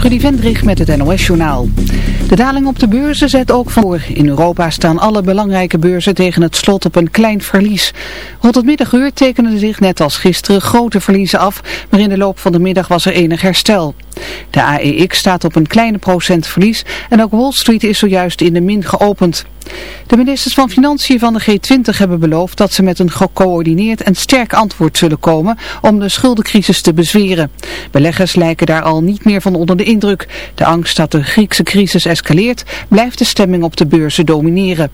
Trudy Vendrig met het NOS-journaal. De daling op de beurzen zet ook van voor. In Europa staan alle belangrijke beurzen tegen het slot op een klein verlies. Rond het middaguur tekenden zich net als gisteren grote verliezen af, maar in de loop van de middag was er enig herstel. De AEX staat op een kleine procent verlies en ook Wall Street is zojuist in de min geopend. De ministers van Financiën van de G20 hebben beloofd dat ze met een gecoördineerd en sterk antwoord zullen komen om de schuldencrisis te bezweren. Beleggers lijken daar al niet meer van onder de indruk. De angst dat de Griekse crisis escaleert blijft de stemming op de beurzen domineren.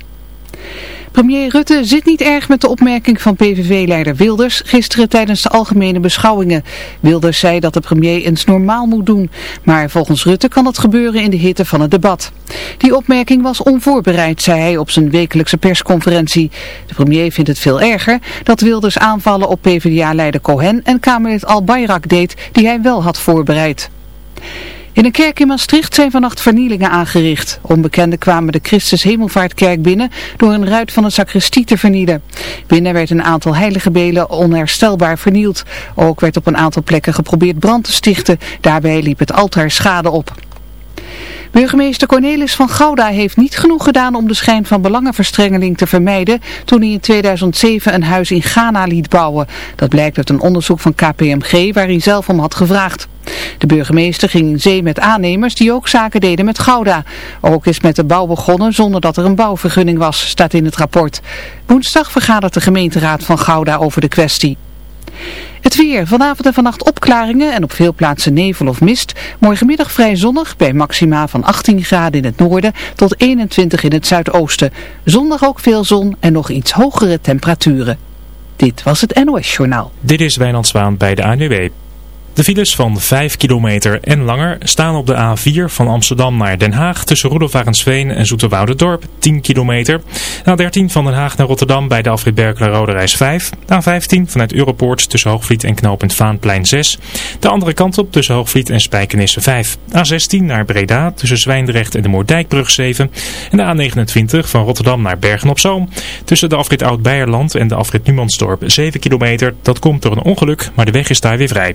Premier Rutte zit niet erg met de opmerking van PVV-leider Wilders gisteren tijdens de algemene beschouwingen. Wilders zei dat de premier eens normaal moet doen, maar volgens Rutte kan dat gebeuren in de hitte van het debat. Die opmerking was onvoorbereid, zei hij op zijn wekelijkse persconferentie. De premier vindt het veel erger dat Wilders aanvallen op PvdA-leider Cohen en Kamerlid Al-Bayrak deed die hij wel had voorbereid. In een kerk in Maastricht zijn vannacht vernielingen aangericht. Onbekenden kwamen de Christus Hemelvaartkerk binnen door een ruit van een sacristie te vernielen. Binnen werd een aantal heilige belen onherstelbaar vernield. Ook werd op een aantal plekken geprobeerd brand te stichten. Daarbij liep het altaar schade op. Burgemeester Cornelis van Gouda heeft niet genoeg gedaan om de schijn van belangenverstrengeling te vermijden toen hij in 2007 een huis in Ghana liet bouwen. Dat blijkt uit een onderzoek van KPMG waar hij zelf om had gevraagd. De burgemeester ging in zee met aannemers die ook zaken deden met Gouda. Ook is met de bouw begonnen zonder dat er een bouwvergunning was, staat in het rapport. Woensdag vergadert de gemeenteraad van Gouda over de kwestie. Het weer. Vanavond en vannacht opklaringen en op veel plaatsen nevel of mist. Morgenmiddag vrij zonnig bij maxima van 18 graden in het noorden tot 21 in het zuidoosten. Zondag ook veel zon en nog iets hogere temperaturen. Dit was het NOS Journaal. Dit is Wijnand Zwaan bij de ANWB. De files van 5 kilometer en langer staan op de A4 van Amsterdam naar Den Haag tussen Roelofarensveen en Dorp 10 kilometer. A13 van Den Haag naar Rotterdam bij de afrit Berkelen Rode Reis 5. A15 vanuit Europoort tussen Hoogvliet en knooppunt Vaanplein 6. De andere kant op tussen Hoogvliet en Spijkenisse 5. A16 naar Breda tussen Zwijndrecht en de Moordijkbrug 7. En de A29 van Rotterdam naar Bergen op Zoom tussen de afrit Oud-Beierland en de afrit Numansdorp 7 kilometer. Dat komt door een ongeluk, maar de weg is daar weer vrij.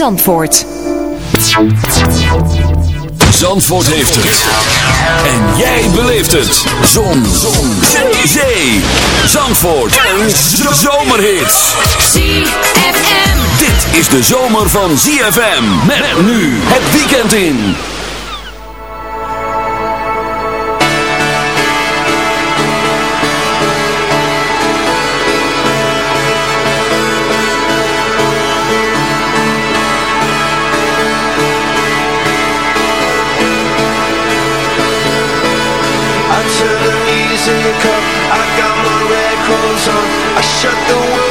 Zandvoort. Zandvoort heeft het. En jij beleeft het. Zon. Zon. Zee. Zandvoort. En zomerhits. ZFM. Dit is de zomer van ZFM. Met nu het weekend in. I shut the world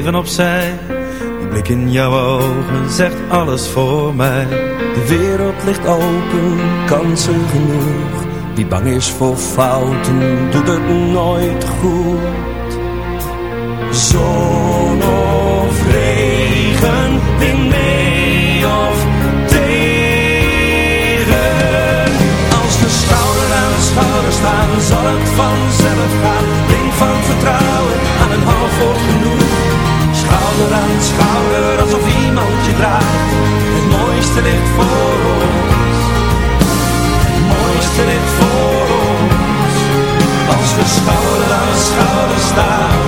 even opzij. Die blik in jouw ogen zegt alles voor mij. De wereld ligt open, kansen genoeg. Wie bang is voor fouten, doet het nooit goed. Zon Het mooiste ligt voor ons. Het mooiste ligt voor ons. Als we schouder aan schouder staan.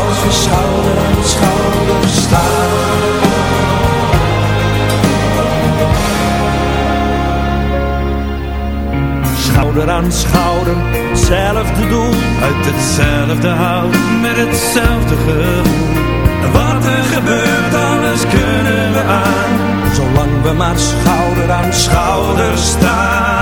Als we schouder aan schouder staan. Schouder aan schouder, hetzelfde doel, uit hetzelfde hout, met hetzelfde gevoel. Wat er gebeurt, alles kunnen we aan, zolang we maar schouder aan schouder staan.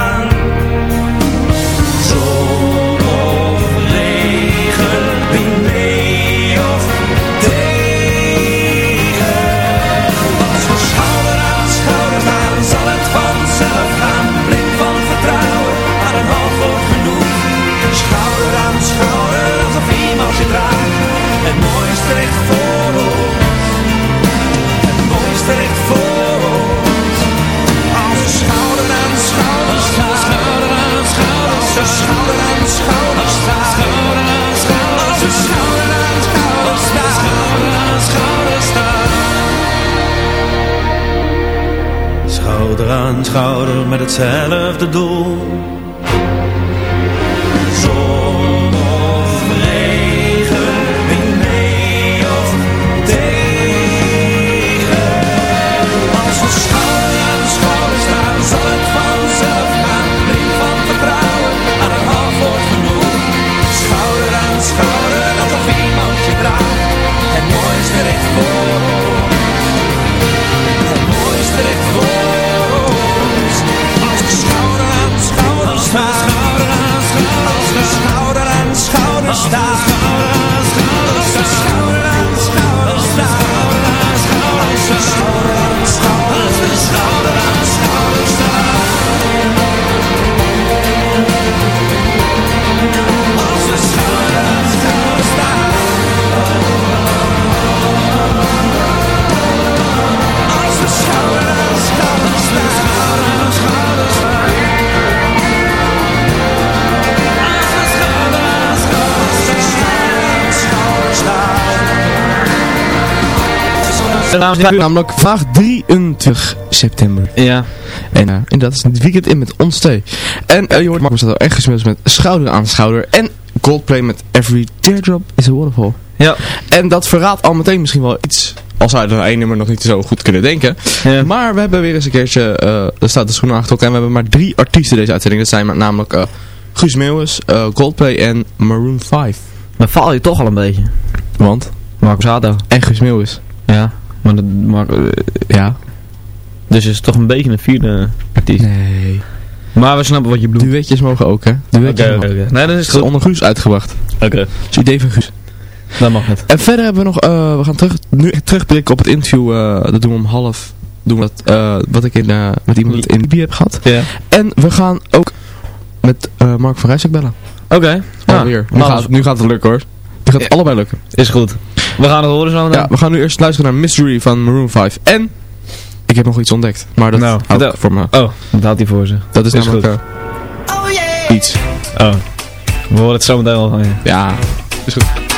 Schouder aan schouder staan. Schouder aan schouder staan. Schouder aan schouder staan. Schouder aan schouder met hetzelfde doel. Staan. Namelijk vandaag 23 september. Ja. En, uh, en dat is het weekend in met ons twee. En uh, je hoort Marcus dat echt gesmeeld met schouder aan schouder. En Coldplay met Every Teardrop is a Waterfall. Ja. En dat verraadt al meteen misschien wel iets. Al zou je er één nummer nog niet zo goed kunnen denken. Ja. Maar we hebben weer eens een keertje, uh, er staat de schoenen achter elkaar. En we hebben maar drie artiesten deze uitzending. Dat zijn namelijk uh, Guus Meeuwis, uh, Coldplay en Maroon 5. Dan faal je toch al een beetje. Want? Marcus Hado. En Guus Meeuwis. Ja. Maar dat, maar, uh, ja. Dus is het toch een beetje een vierde artiest. Nee. Maar we snappen wat je bedoelt. Duetjes mogen ook, hè? Duetjes oké, oké. Nee, dat is het is onder Guus uitgebracht. Oké. Okay. Het idee van Guus. Dat mag het. En verder hebben we nog, uh, we gaan terug, nu terugblikken op het interview, uh, dat doen we om half, doen we dat, uh, wat ik in, met iemand in Libië heb gehad. Ja. En we gaan ook met Mark van Rijsselk bellen. Oké. Okay. Alweer. Ja, nu, gaat, nu gaat het lukken hoor. Nu gaat het ja. allebei lukken. Is goed. We gaan het horen zo meteen. Ja, we gaan nu eerst luisteren naar Mystery van Maroon 5. En ik heb nog iets ontdekt. Maar dat nou, houdt voor me. Oh, dat houdt hij voor ze. Dat is, is namelijk uh, oh, yeah. iets. Oh. We horen het zo meteen al van je. Ja, is goed.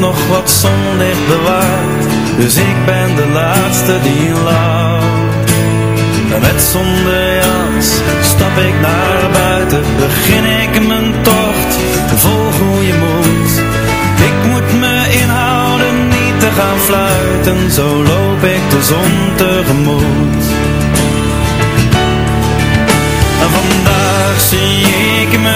Nog wat zonlicht bewaard. Dus ik ben de laatste die lacht En met zonder jas stap ik naar buiten. Begin ik mijn tocht vol goede moed Ik moet me inhouden niet te gaan fluiten. Zo loop ik de zon tegemoet. En vandaag zie ik mijn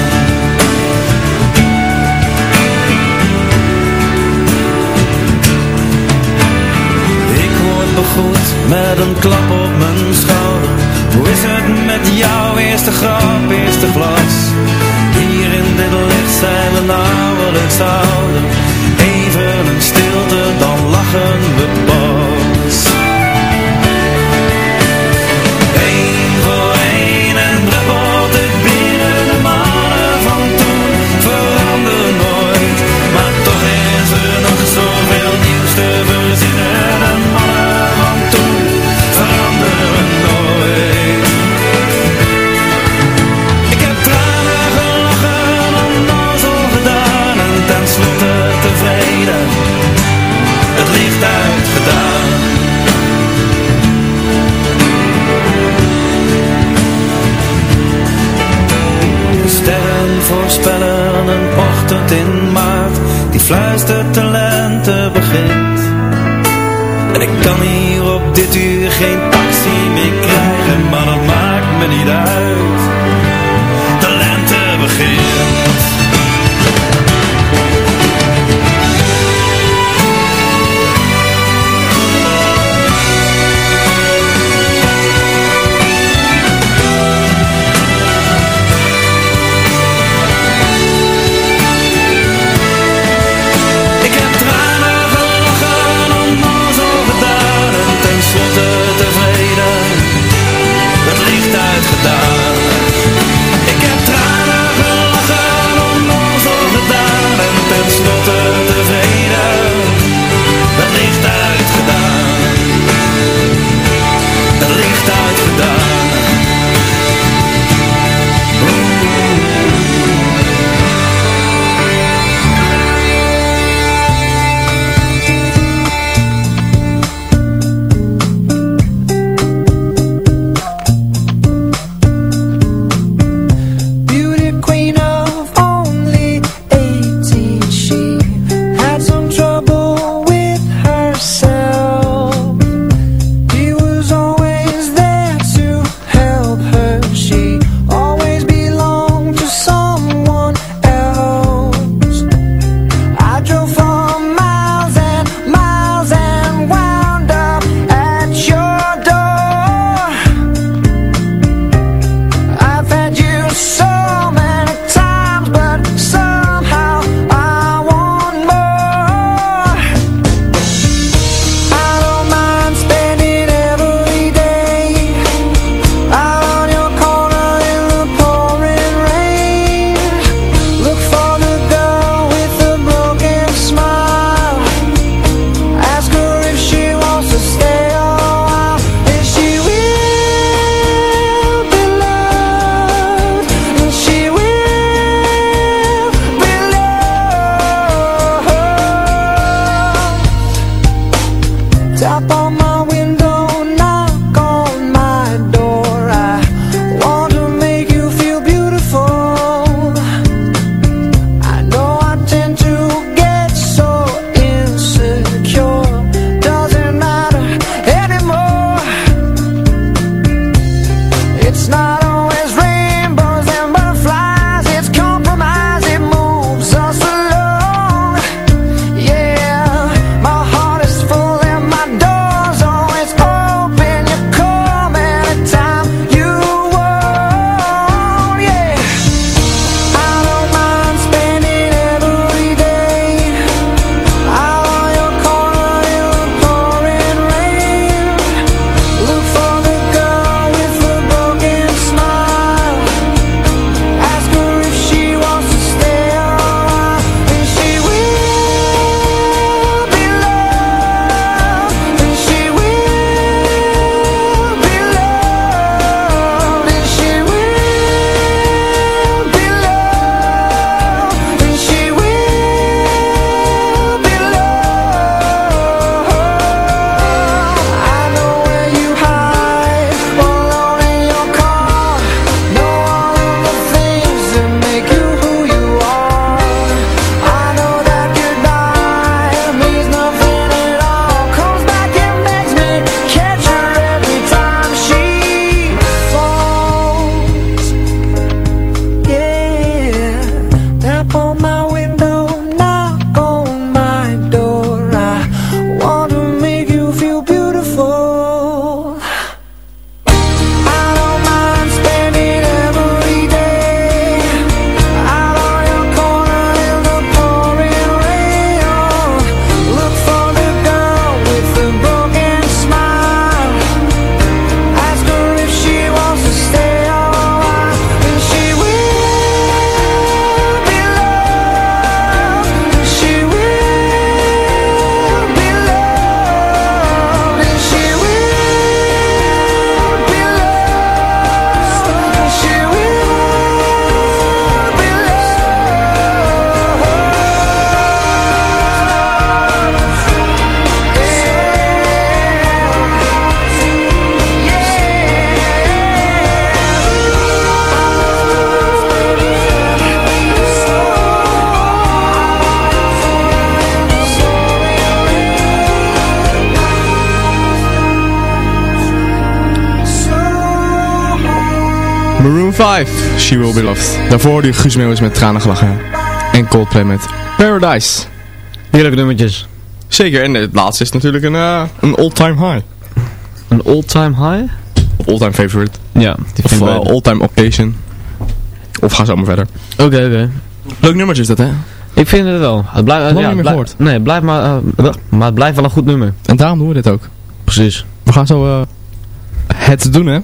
goed met een klap op mijn schouder. Hoe is het met jou, eerste grap, eerste glas? Hier in dit licht zijn we nauwelijks ouder She Will Be Loved. Daarvoor je Guus Meeuwis met tranen gelachen. En Coldplay met Paradise. Heerlijke nummertjes. Zeker, en het laatste is natuurlijk een, eh, een all-time high. Een all-time high? All-time favorite. Ja, die Of vind eh, all-time occasion. Of ga zo maar verder. Oké, oké. Leuk nummertje is dat, hè? Ik vind het wel. Het blijft, ja, niet meer gehoord. Nee, het blijft maar, eh, maar het blijft wel een goed nummer. En daarom doen we dit ook. Precies. We gaan zo het doen, hè?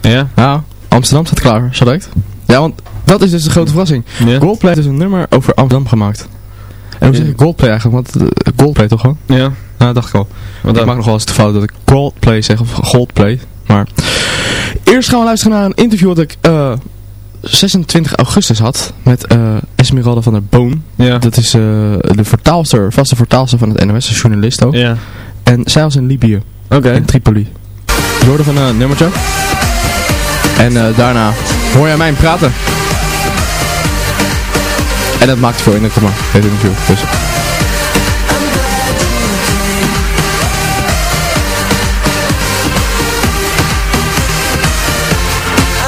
Ja? Ja, Amsterdam staat klaar, zo direct. Ja, want dat is dus de grote verrassing. Ja. Goldplay heeft dus een nummer over Amsterdam gemaakt. En hoe zeg ik Goldplay eigenlijk? Want eh, Goldplay toch gewoon? Ja. Ja, dat dacht ik al. Wat ik maak nog wel eens de fout dat ik Goldplay zeg of Goldplay. Maar eerst gaan we luisteren naar een interview dat ik eh, 26 augustus had met eh, Esmeralda van der Boon. Ja. Dat is eh, de vertaalster, vaste vertaalster van het NOS, een journalist ook. Ja. En zij was in Libië, Oké. in Tripoli. Je hoorde van een nummertje. En eh, daarna hoor jij mij praten. En dat maakt veel indruk op me, dit interview. Dus.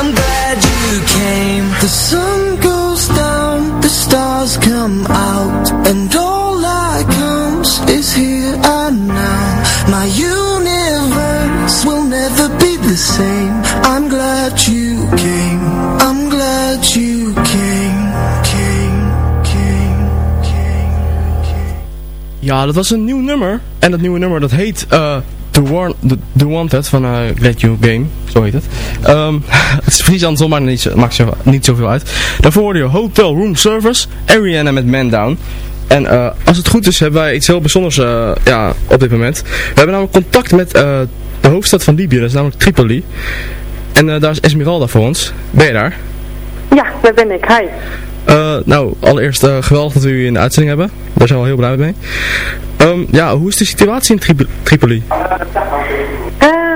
I'm glad you came. Ja, dat was een nieuw nummer. En dat nieuwe nummer dat heet eh The, Warn The, Wanted van eh Glad You Game. Zo heet het. Ehm, het is precies andersom, maar niet, maakt niet zoveel uit. Daarvoor hoorde je Hotel Room Service, Ariana met Man Down. En eh, als het goed is hebben wij iets heel bijzonders ja, op dit moment. We hebben namelijk contact met de hoofdstad van Libië, dat is namelijk Tripoli. En daar is Esmeralda voor ons. Ben je daar? Ja, daar ben ik. Hi. Eh, nou, allereerst eh, geweldig dat we u in de uitzending hebben. Daar zijn we heel blij mee. Ehm, ja, hoe is de situatie in Tripo- Tripoli?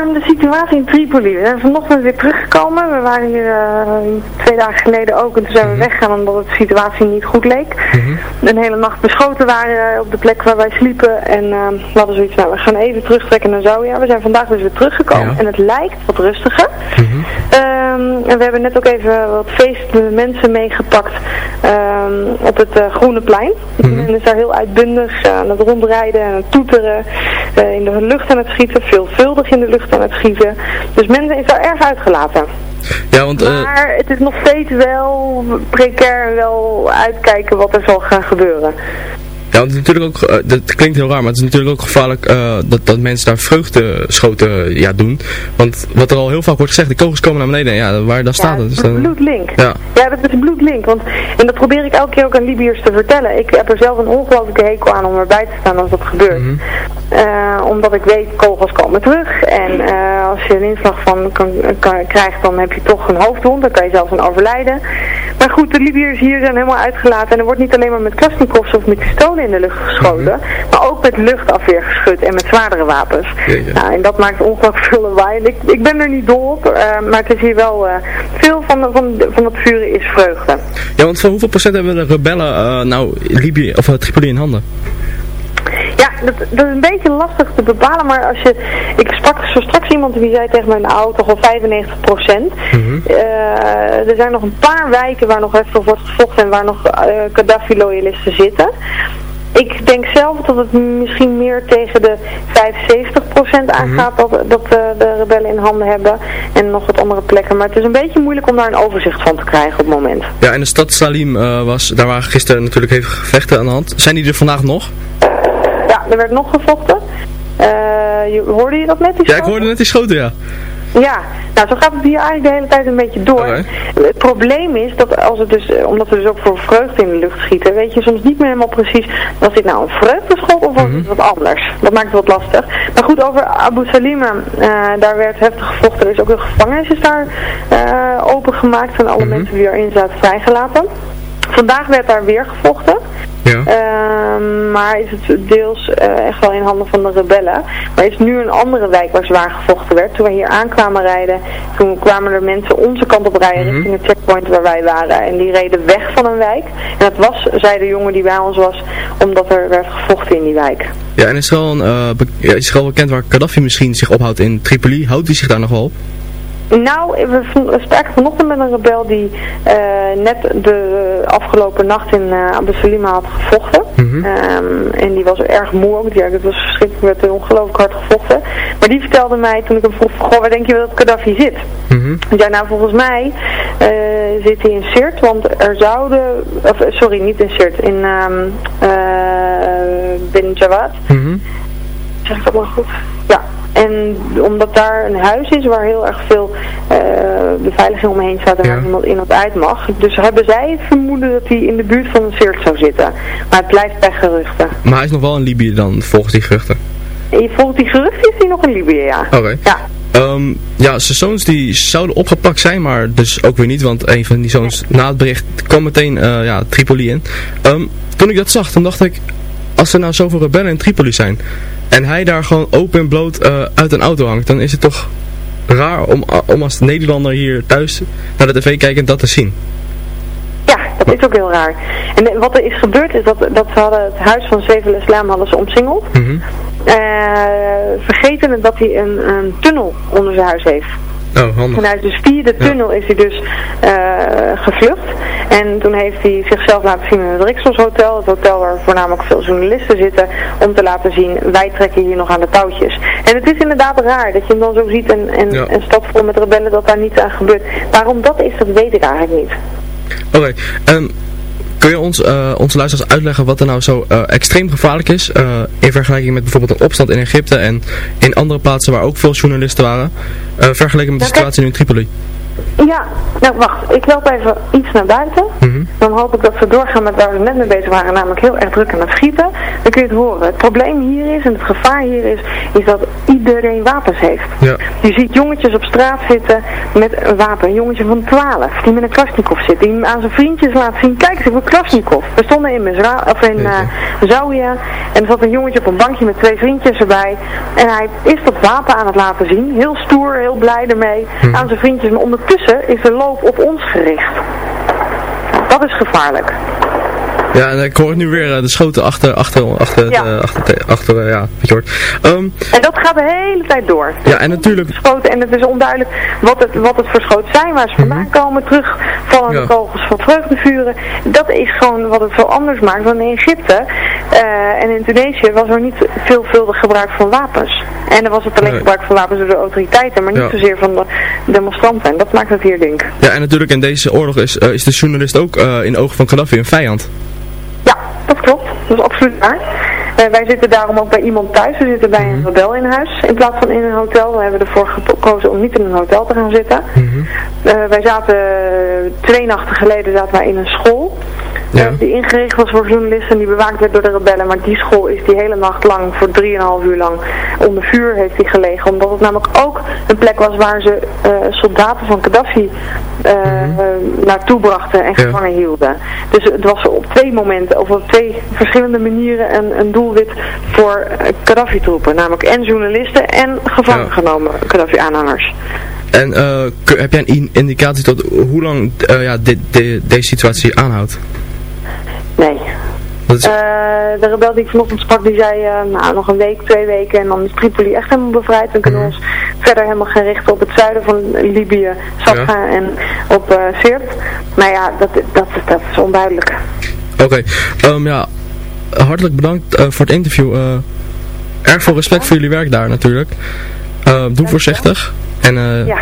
Ehm, de situatie in Tripoli. We zijn vanochtend weer teruggekomen. We waren hier eh, twee dagen geleden ook. En toen zijn we weggegaan omdat het de situatie niet goed leek. Een hele nacht beschoten waren eh, op de plek waar wij sliepen. En ehm, we hadden zoiets, nou we gaan even terugtrekken naar Zoya. We zijn vandaag dus weer teruggekomen. Ja. En het lijkt wat rustiger. Ehm, en we hebben net ook even wat feestende mensen meegepakt op het eh, Groene Plein. Men is daar heel uitbundig aan het rondrijden en aan het toeteren, in de lucht aan het schieten, veelvuldig in de lucht het schieten. Dus men is daar erg uitgelaten. Ja, want eh, Maar het is nog steeds wel precair en wel uitkijken wat er zal gaan gebeuren. Ja, want het is natuurlijk ook, eh, dat klinkt heel raar, maar het is natuurlijk ook gevaarlijk eh, dat, dat mensen daar vreugdeschoten ja, doen. Want wat er al heel vaak wordt gezegd, de kogels komen naar beneden. Ja, waar, daar staat het. Dus dan- bloedlink. Ja. Ja, dat is bloedlink. Want, en dat probeer ik elke keer ook aan Libiërs te vertellen. Ik heb er zelf een ongelooflijke hekel aan om erbij te staan als dat gebeurt. Eh, omdat ik weet, kogels komen terug. En als je een inslag van kan, kan, krijgt, dan heb je toch een hoofdwond. Dan kan je zelfs aan overlijden. Maar goed, de Libiërs hier zijn helemaal uitgelaten. En er wordt niet alleen maar met Klasnikovs of met pistolen in de lucht geschoten. Maar ook met luchtafweergeschut en met zwaardere wapens. Jeetje. Nou, en dat maakt ongelooflijk veel lawaai. Ik, ik ben er niet dol op, eh, maar het is hier wel... eh, veel van, van, van het vuren is vreugde. Ja, want van hoeveel procent hebben de rebellen eh, nou Libië of Tripoli in handen? Ja, dat, dat is een beetje lastig te bepalen, maar als je... Ik sprak zo straks iemand die zei tegen mij, nou, toch wel 95 procent. er zijn nog een paar wijken waar nog heftig wordt gevochten en waar nog Gaddafi-loyalisten zitten. Ik denk zelf dat het misschien meer tegen de 75% aangaat dat, dat eh, de rebellen in handen hebben en nog wat andere plekken. Maar het is een beetje moeilijk om daar een overzicht van te krijgen op het moment. Ja, en de stad Salim eh, was, daar waren gisteren natuurlijk even gevechten aan de hand. Zijn die er vandaag nog? Ja, er werd nog gevochten. Je, hoorde je dat net? die Ja, ik hoorde net die schoten, ja. Ja, nou zo gaat het hier eigenlijk de hele tijd een beetje door. Het probleem is dat als het dus, omdat we dus ook voor vreugde in de lucht schieten, weet je soms niet meer helemaal precies, was dit nou een vreugdeschot of was het wat anders? Dat maakt het wat lastig. Maar goed, over Abu Salima, eh, daar werd heftig gevochten. Er is ook een gevangenis is daar eh, opengemaakt en alle mensen die erin zaten vrijgelaten. Vandaag werd daar weer gevochten. Ja. Ehm, maar is het deels eh, echt wel in handen van de rebellen. Maar is nu een andere wijk waar zwaar gevochten werd. Toen we hier aankwamen rijden, toen kwamen er mensen onze kant op rijden richting het checkpoint waar wij waren. En die reden weg van een wijk. En dat was, zei de jongen die bij ons was, omdat er werd gevochten in die wijk. Ja, en is er al, een, eh, is er al bekend waar Gaddafi misschien zich ophoudt in Tripoli? Houdt hij zich daar nog wel op? Nou, we spraken vanochtend met een rebel die eh, net de afgelopen nacht in uh, Abu Salima had gevochten. Ehm, en die was erg moe ook. Ja, dat was verschrikkelijk, werd ongelooflijk hard gevochten. Maar die vertelde mij toen ik hem vroeg, goh, waar denk je dat Gaddafi zit? Mhm. Ja, nou volgens mij eh, zit hij in Sirt, want er zouden, of, eh, sorry, niet in Sirt, in ehm eh Ben Jawad. Mhm. Zeg ik dat maar goed? Ja. En omdat daar een huis is waar heel erg veel eh, beveiliging omheen staat en waar niemand in of uit mag. Dus hebben zij het vermoeden dat hij in de buurt van een Sirt zou zitten. Maar het blijft bij geruchten. Maar hij is nog wel in Libië dan, volgens die geruchten. En volgens die geruchten is hij nog in Libië, ja. Oké. Ja. Ehm, ja, zijn zoons die zouden opgepakt zijn, maar dus ook weer niet, want een van die zoons na het bericht kwam meteen eh, ja, Tripoli in. Ehm, toen ik dat zag, dan dacht ik, als er nou zoveel rebellen in Tripoli zijn en hij daar gewoon open en bloot eh, uit een auto hangt, dan is het toch raar om, om als Nederlander hier thuis naar de tv kijken en dat te zien. Ja, dat is ook heel raar. En eh, wat er is gebeurd is dat, dat ze hadden het huis van Zevel Islam hadden ze omsingeld. Eh, vergeten dat hij een, een tunnel onder zijn huis heeft. Oh, via de tunnel is hij dus eh, gevlucht. En toen heeft hij zichzelf laten zien in het Rixos Hotel. Het hotel waar voornamelijk veel journalisten zitten. Om te laten zien, wij trekken hier nog aan de touwtjes. En het is inderdaad raar dat je hem dan zo ziet en, en Ja. een stad vol met rebellen dat daar niets aan gebeurt. Waarom dat is, dat weet ik eigenlijk niet. Oké, ehm, kun je ons, eh, onze luisteraars uitleggen wat er nou zo eh, extreem gevaarlijk is eh, in vergelijking met bijvoorbeeld een opstand in Egypte en in andere plaatsen waar ook veel journalisten waren, vergeleken met de kijk. situatie nu in Tripoli? Ja, nou wacht, ik loop even iets naar buiten. Mhm. Dan hoop ik dat we doorgaan met waar we net mee bezig waren, namelijk heel erg druk aan het schieten. Dan kun je het horen. Het probleem hier is, en het gevaar hier is, is dat iedereen wapens heeft. Ja. Je ziet jongetjes op straat zitten met een wapen. Een jongetje van 12 die met een Klasnikov zit. Die aan zijn vriendjes laat zien, kijk eens, ik heb een Klasnikov. We stonden in, Misra of in uh, Zawiya en er zat een jongetje op een bankje met twee vriendjes erbij. En hij is dat wapen aan het laten zien. Heel stoer, heel blij ermee. Aan zijn vriendjes. Maar ondertussen is de loop op ons gericht. Dat is gevaarlijk. Ja, en ik hoor nu weer eh, de schoten achter, achter, achter, Ja. eh, achter, te- achter, eh, ja, wat je hoort. Ehm, En dat gaat de hele tijd door. ja, en natuurlijk, Verschoten en het is onduidelijk wat het, wat het verschoot zijn, waar ze vandaan komen, terugvallende Ja. kogels van vreugdevuren. Dat is gewoon wat het zo anders maakt. Want in Egypte eh, en in Tunesië was er niet veelvuldig gebruik van wapens. En er was het alleen Nee. gebruik van wapens door de autoriteiten, maar niet Ja. zozeer van de demonstranten. En dat maakt het hier denk. ja, en natuurlijk in deze oorlog is, eh, is de journalist ook eh, in de ogen van Gaddafi een vijand. Ja, dat klopt. Dat is absoluut waar. Wij zitten daarom ook bij iemand thuis. We zitten bij een rebel in huis in plaats van in een hotel. We hebben ervoor gekozen om niet in een hotel te gaan zitten. Eh, wij zaten twee nachten geleden zaten wij in een school. Ja. die ingericht was voor journalisten en die bewaakt werd door de rebellen. Maar die school is die hele nacht lang, voor 3,5 uur lang, onder vuur heeft die gelegen. Omdat het namelijk ook een plek was waar ze eh, soldaten van Gaddafi eh, naartoe brachten en Ja. gevangen hielden. Dus het was op twee momenten, of op twee verschillende manieren een, een doelwit voor eh, Gaddafi-troepen. Namelijk en journalisten en gevangen Ja. genomen Gaddafi-aanhangers. En eh, kun- heb jij een in- indicatie tot hoe lang ja, dit, deze situatie aanhoudt? Nee. Is, Eh, de rebel die ik vanochtend sprak, die zei, eh, nou nog een week, twee weken en dan is Tripoli echt helemaal bevrijd. Dan kunnen we ons verder helemaal gaan richten op het zuiden van Libië, Safra en op eh Sirte. Maar ja, dat, dat, dat is onduidelijk. Oké, ehm, ja, hartelijk bedankt voor het interview. erg veel respect voor jullie werk daar natuurlijk. Doe voorzichtig. En eh, Ja,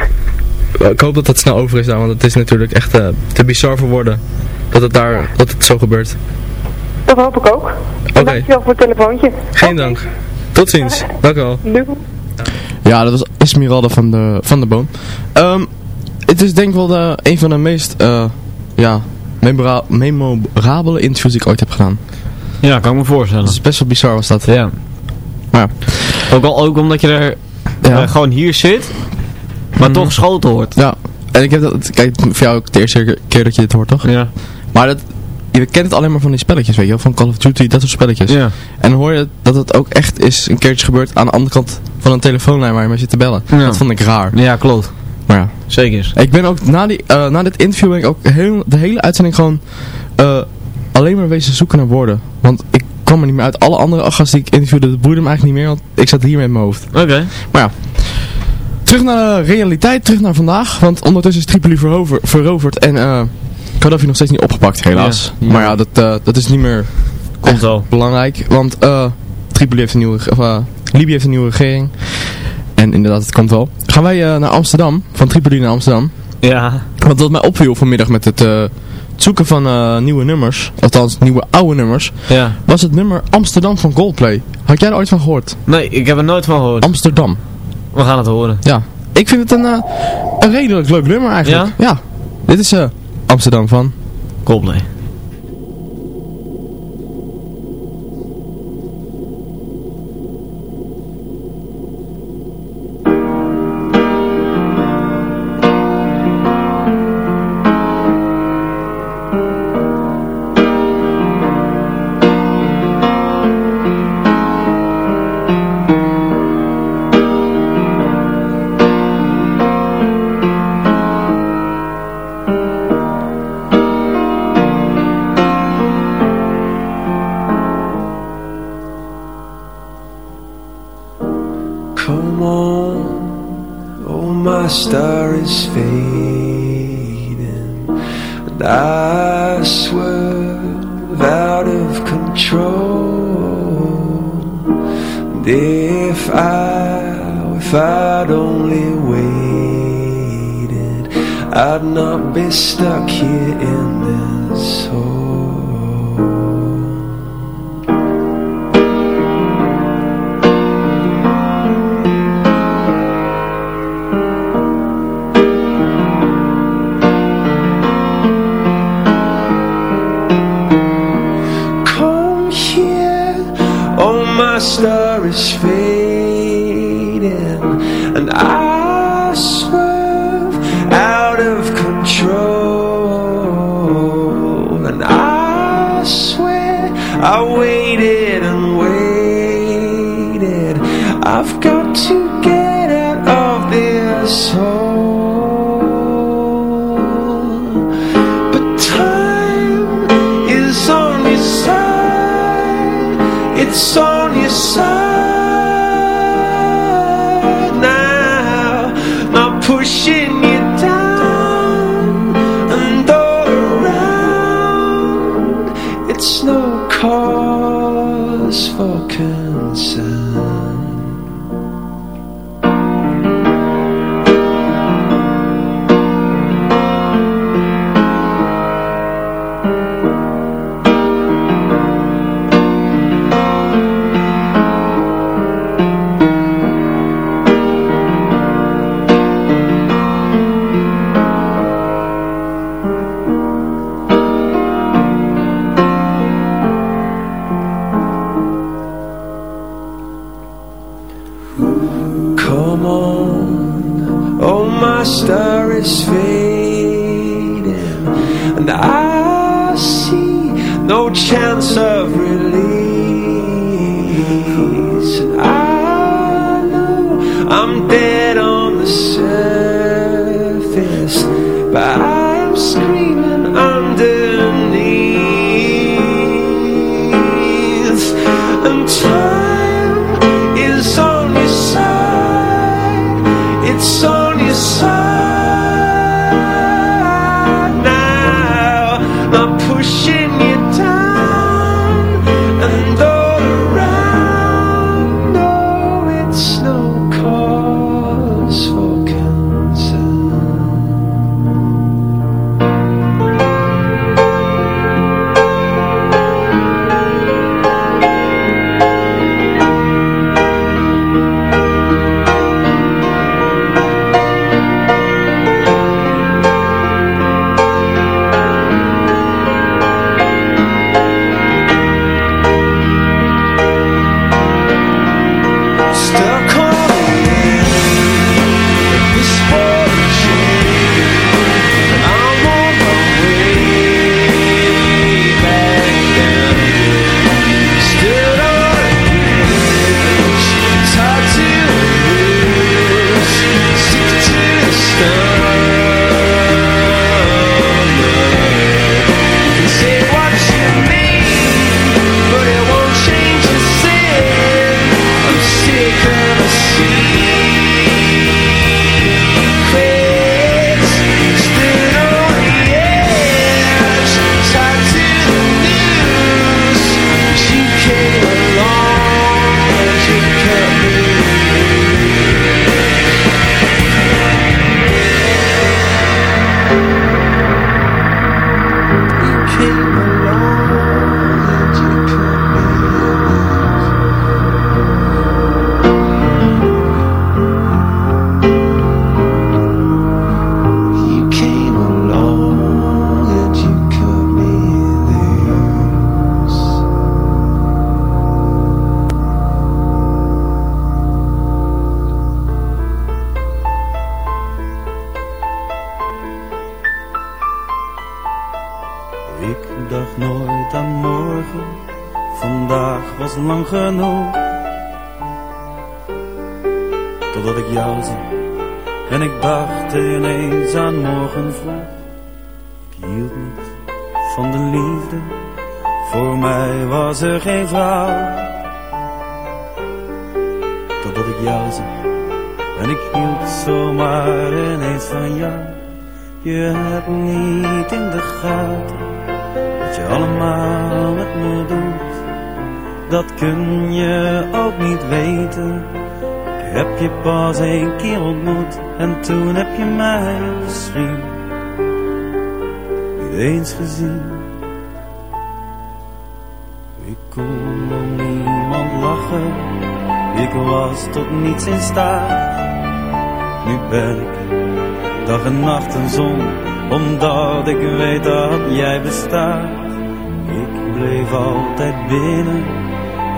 ik hoop dat dat snel over is daar, want het is natuurlijk echt eh, te bizar voor woorden dat het daar dat het zo gebeurt. dat hoop ik ook. Oké. Dankjewel voor het telefoontje. Geen dank. Tot ziens. Dank u wel. Doei. Ja, dat was Esmeralda van de, van de Boom. Ehm, het is denk ik wel de, een van de meest eh, ja, memora- memorabele interviews die ik ooit heb gedaan. Ja, kan ik me voorstellen. Dat is best wel bizar was dat. Ja. Maar Ook, al, ook omdat je er Ja. eh, gewoon hier zit, maar toch schoten hoort. ja, en ik heb dat, kijk, voor jou ook de eerste keer- keer dat je dit hoort toch? Ja. Maar dat, je kent het alleen maar van die spelletjes, weet je wel, van Call of Duty, dat soort spelletjes. Ja. En dan hoor je dat het ook echt is een keertje gebeurd aan de andere kant van een telefoonlijn waar je mee zit te bellen. Ja. Dat vond ik raar. Ja, klopt. Maar ja. Zeker. Ik ben ook na, die, eh, na dit interview ben ik ook heel, de hele uitzending gewoon eh, alleen maar wezen zoeken naar woorden. Want ik kwam er niet meer uit. Alle andere gasten die ik interviewde, dat boeide me eigenlijk niet meer, want ik zat hier met mijn hoofd. Oké. Maar ja, Terug naar de realiteit, terug naar vandaag. Want ondertussen is Tripoli verover, veroverd en eh Gaddafi nog steeds niet opgepakt, helaas. Ja, ja. Maar ja, dat, eh, dat is niet meer Komt wel. belangrijk. Want eh Tripoli heeft een nieuwe, of, Libië heeft een nieuwe regering. En inderdaad, het komt wel. Gaan wij naar Amsterdam, van Tripoli naar Amsterdam. Ja. Want wat mij opviel vanmiddag met het, het zoeken van nieuwe nummers, althans nieuwe oude nummers, Ja. was het nummer Amsterdam van Coldplay. Had jij er ooit van gehoord? Nee, ik heb er nooit van gehoord. Amsterdam. We gaan het horen. Ja. Ik vind het een, eh, een redelijk leuk nummer eigenlijk. Ja? Dit is eh, Amsterdam van Coldplay. And I swerve out of control. And if I, if I'd only waited, I'd not be stuck here in this my star is fading, and I swerve out of control, and I swear I waited and waited. I've got to get out of this hole, but so is fading, and I see no chance of release. And I know I'm dead on the surface, but I'm screaming underneath. And time is on your side. It's on your side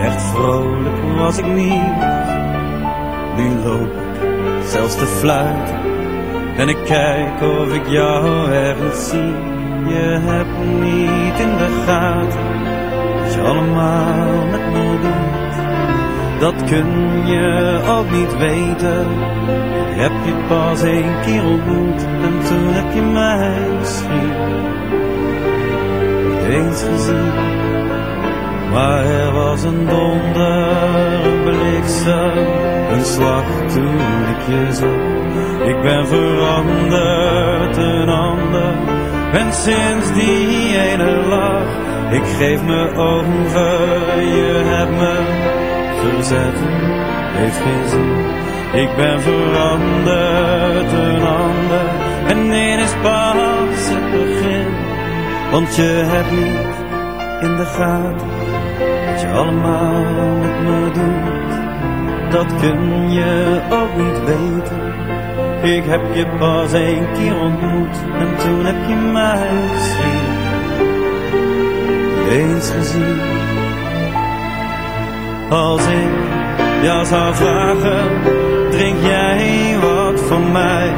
echt vrolijk was ik niet. Nu loop ik zelfs te fluiten, en ik kijk of ik jou ergens zie. Je hebt niet in de gaten, wat je allemaal met me doet. Dat kun je ook niet weten. Ik heb je pas één keer ontmoet en toen heb je mij misschien eens gezien. Maar er was een donder, een bliksem, een slag toen ik je zag. Ik ben veranderd, een ander, en sinds die ene lach, ik geef me over, je hebt me verzetten, heeft geen zin. Ik ben veranderd, een ander, en dit is pas het begin. Want je hebt niet in de gaten, allemaal met me doet. Dat kun je ook niet weten. Ik heb je pas één keer ontmoet, en toen heb je mij niet eens gezien. Als ik jou zou vragen, drink jij wat van mij?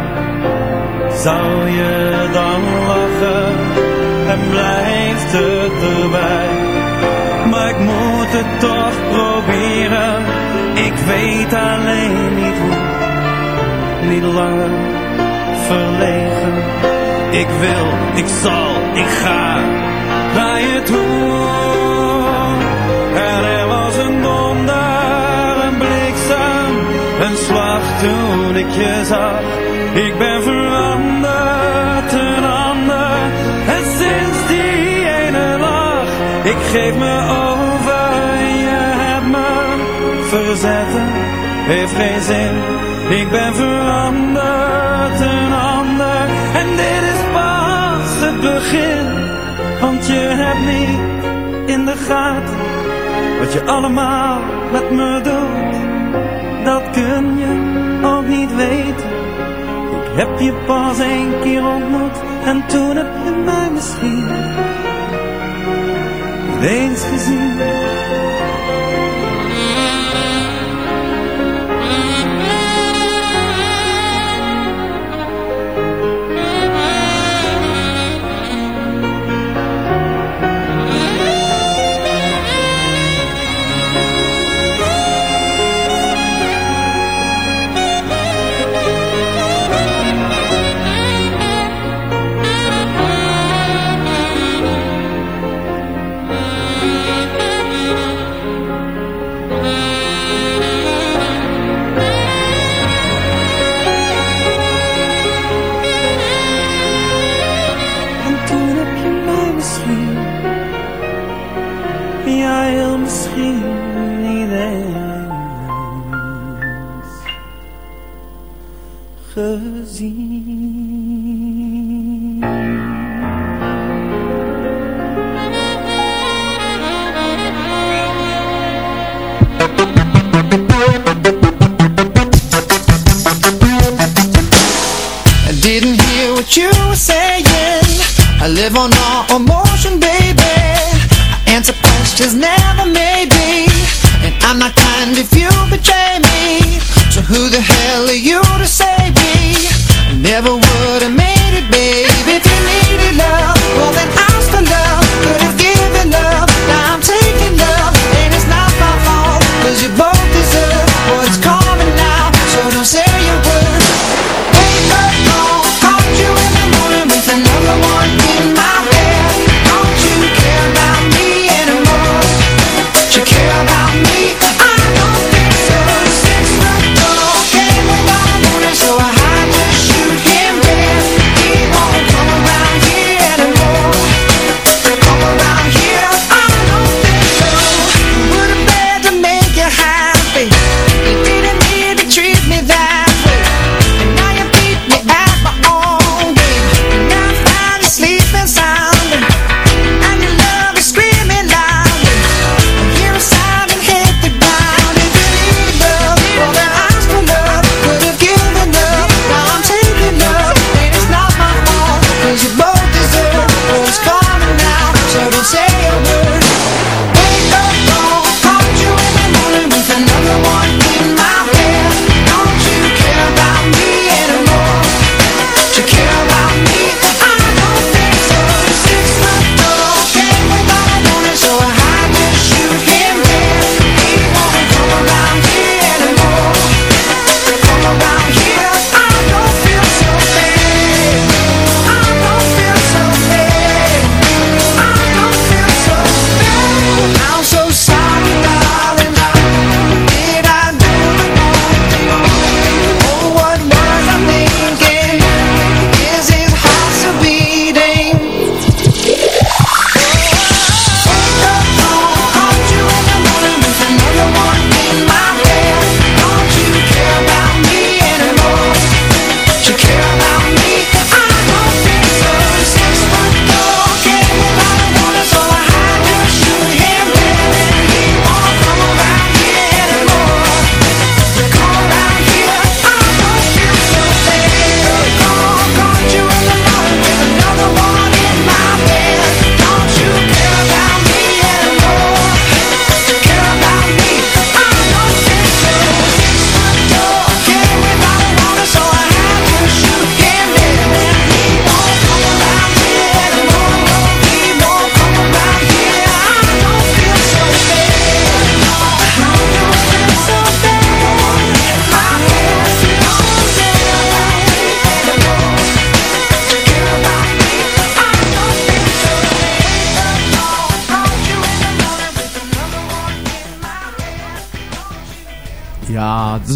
Zou je dan lachen en blijft het erbij? Het toch proberen, ik weet alleen niet hoe. Niet langer verlegen, ik wil, ik zal, ik ga naar je toe. En er was een donder, een bliksem, een slag toen ik je zag. Ik ben veranderd, een ander, en sinds die ene lach, ik geef me over, verzetten, heeft geen zin. Ik ben veranderd, een ander, en dit is pas het begin, want je hebt niet in de gaten wat je allemaal met me doet, dat kun je ook niet weten. Ik heb je pas één keer ontmoet en toen heb je mij misschien eens gezien. Live on all emotion, baby. I answer questions, never maybe. And I'm not kind if you betray me. So who the hell are you to save me? I never would have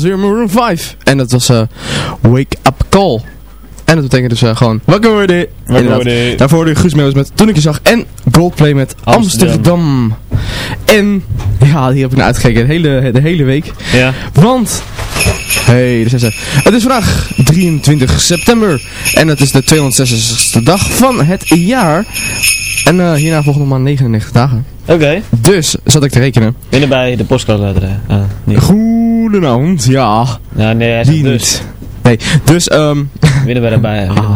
Is weer Maroon 5. En dat was eh Wake Up Call. En dat betekent dus eh, gewoon wakker worden. Inderdaad. worden. Daarvoor hoorde je Guus Meeuwis met Toen ik je zag. En Goldplay met Amsterdam. Amsterdam. En ja, hier heb ik naar uitgekeken de hele, de hele week. Ja. Want, hey, daar zijn ze. Het is vandaag 23 september. En het is de 266ste dag van het jaar. En eh, hierna volgen nog maar 99 dagen. Oké. Dus, zat ik te rekenen. Binnen bij de postcode hè? Ah, niet. Goedenavond, ja. Ja, nee, hij Die dus. niet. Nee, dus ehm Binnen bij daarbij. Ah.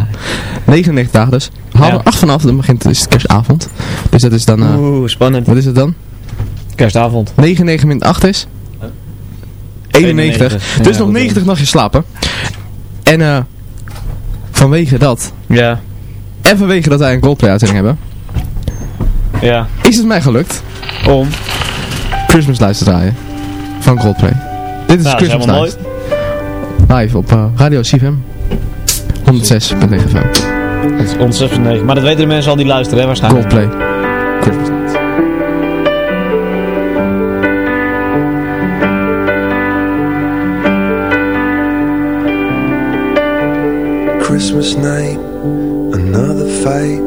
99 dagen dus. Haal er 8 vanaf, dan begint is het kerstavond. Dus dat is dan... eh, Oeh, spannend. wat is het dan? Kerstavond. 99 min 8 is? 91. 91. Dus Ja, nog goed 90 nachtjes slapen. En eh vanwege dat, Ja. en vanwege dat wij een Coldplay uitzending hebben, Ja. is het mij gelukt Om. Christmas Lights te draaien. Van Coldplay. Dit is Nou, is Christmas helemaal Lights. Live op eh, Radio CFM. 106.9 FM. Dat is ontzettend Maar dat weten de mensen al die luisteren, hè, waarschijnlijk. Coldplay. Christmas. Christmas night, another fight.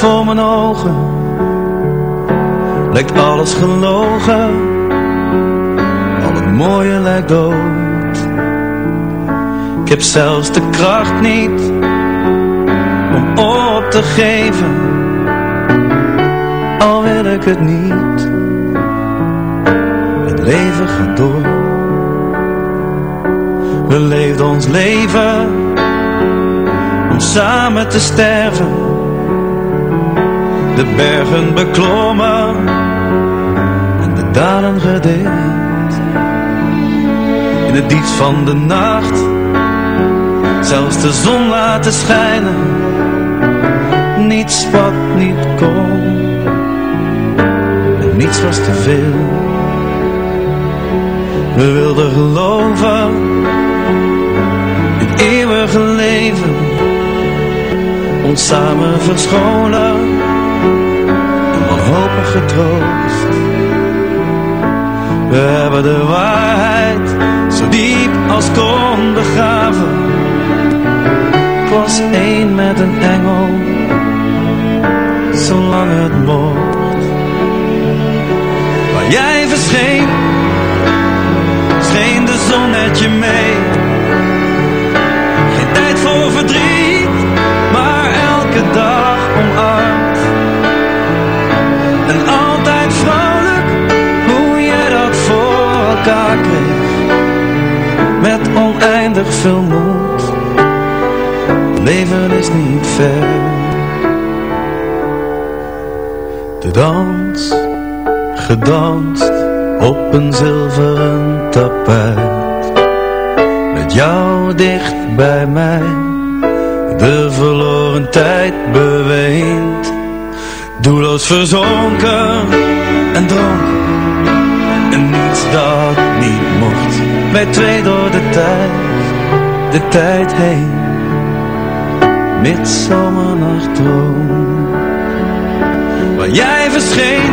voor mijn ogen. Lijkt alles gelogen Al het mooie lijkt dood. Ik heb zelfs de kracht niet Om op te geven Al wil ik het niet. Het leven gaat door. We leefden ons leven om samen te sterven. De bergen beklommen en de dalen gedeeld. In het diepst van de nacht, zelfs de zon laten schijnen. Niets wat niet kon, en niets was te veel. We wilden geloven eeuwige leven ons samen verscholen en wanhopige troost. We hebben de waarheid zo diep als kon begraven. Ik was één met een engel, zolang het mocht. Waar jij verscheen, scheen de zon met je mee kreeg. Met oneindig veel moed, leven is niet ver. De dans, gedanst op een zilveren tapijt met jou dicht bij mij De verloren tijd beweend Doelloos verzonken en dronken Niets dat niet mocht. Wij twee door de tijd, de tijd heen. Midzomernachtdroom Waar jij verscheen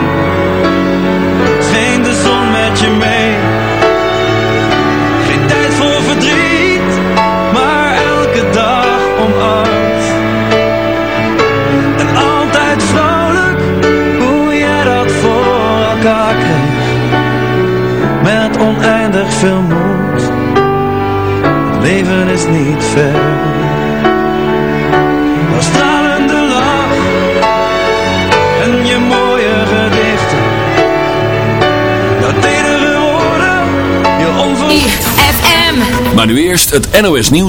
leven is niet ver. Een stralende lach en je mooie gedichten. Dat tedere woorden, je onverwacht. FM. Maar nu eerst het NOS nieuws.